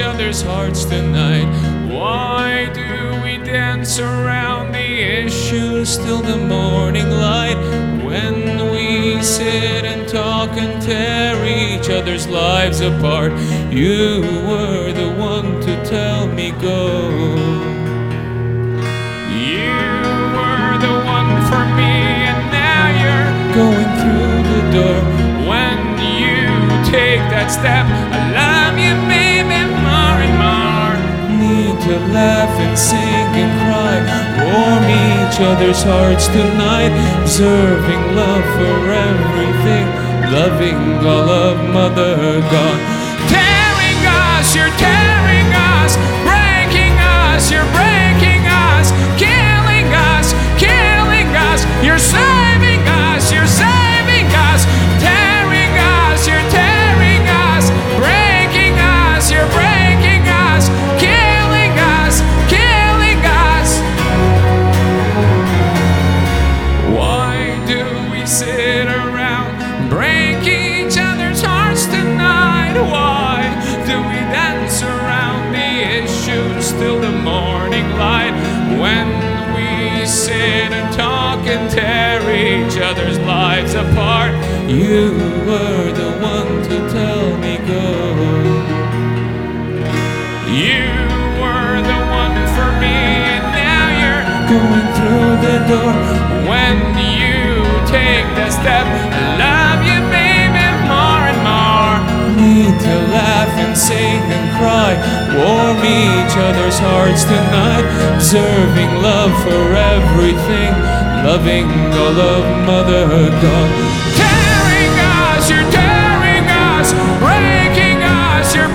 hearts tonight? Why do we dance around the issues till the morning light? When we sit and talk and tear each other's lives apart, you were the one to tell me go. You were the one for me, and now you're going through the door. When you take that step, to laugh and sing and cry, warm each other's hearts tonight, observing love for everything, loving all of Mother God. Other's lives apart, you were the one to tell me go. You were the one for me, and now you're going through the door. When you take the step, I love you, baby, more and more. Need to laugh and sing and cry, warm each other's hearts tonight, observing love for everything, loving all of Mother God. Tearing us, you're tearing us, breaking us, you're